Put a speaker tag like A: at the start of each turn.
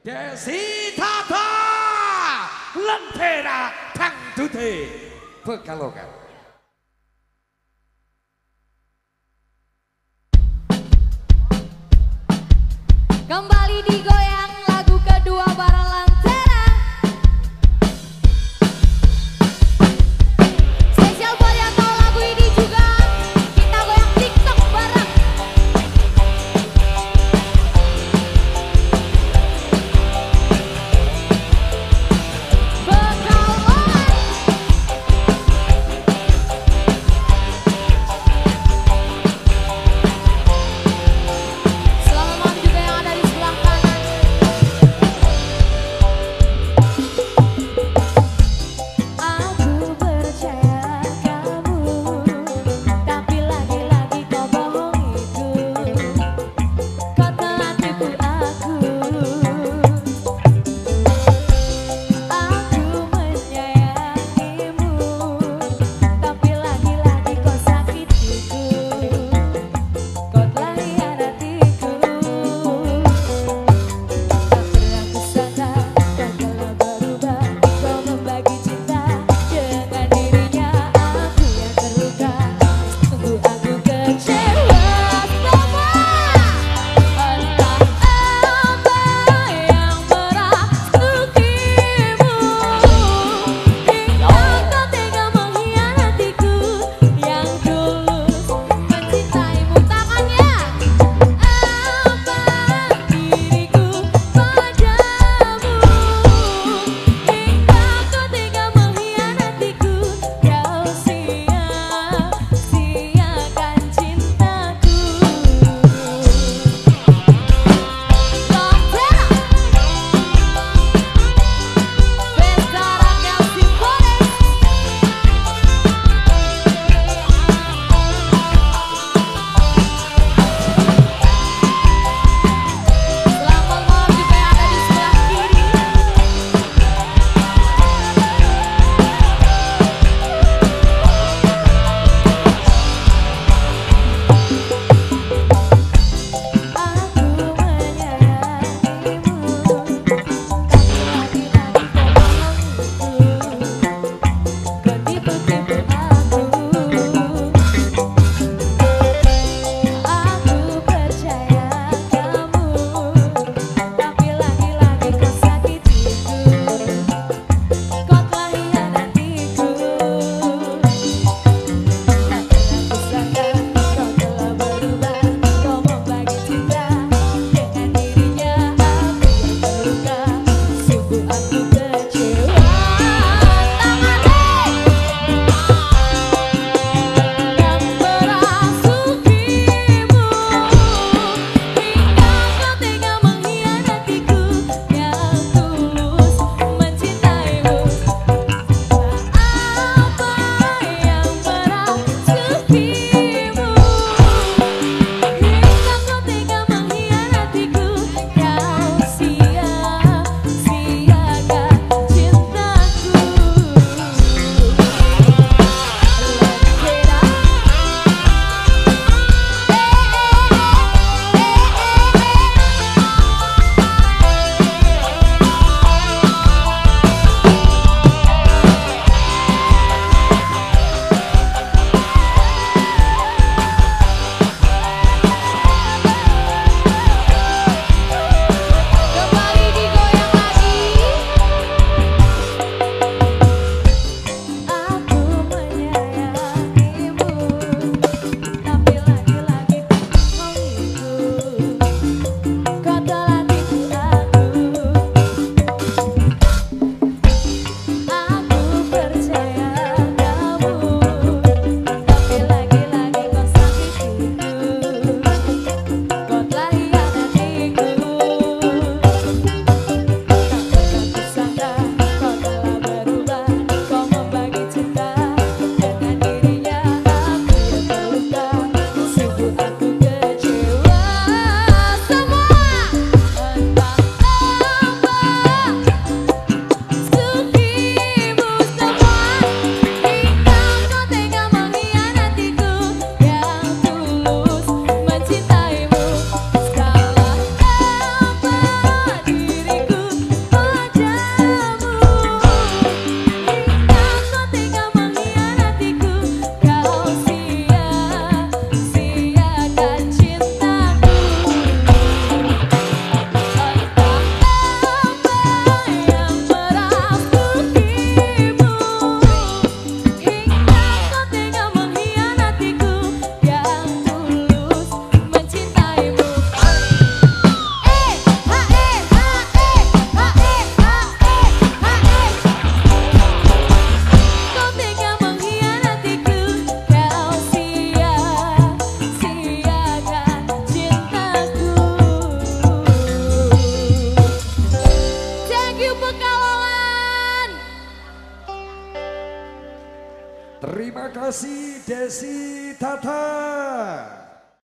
A: Desi Tata Lentera Dangdute Pekalongan.
B: Kembali digoyang Terima
A: kasih Desi Tata.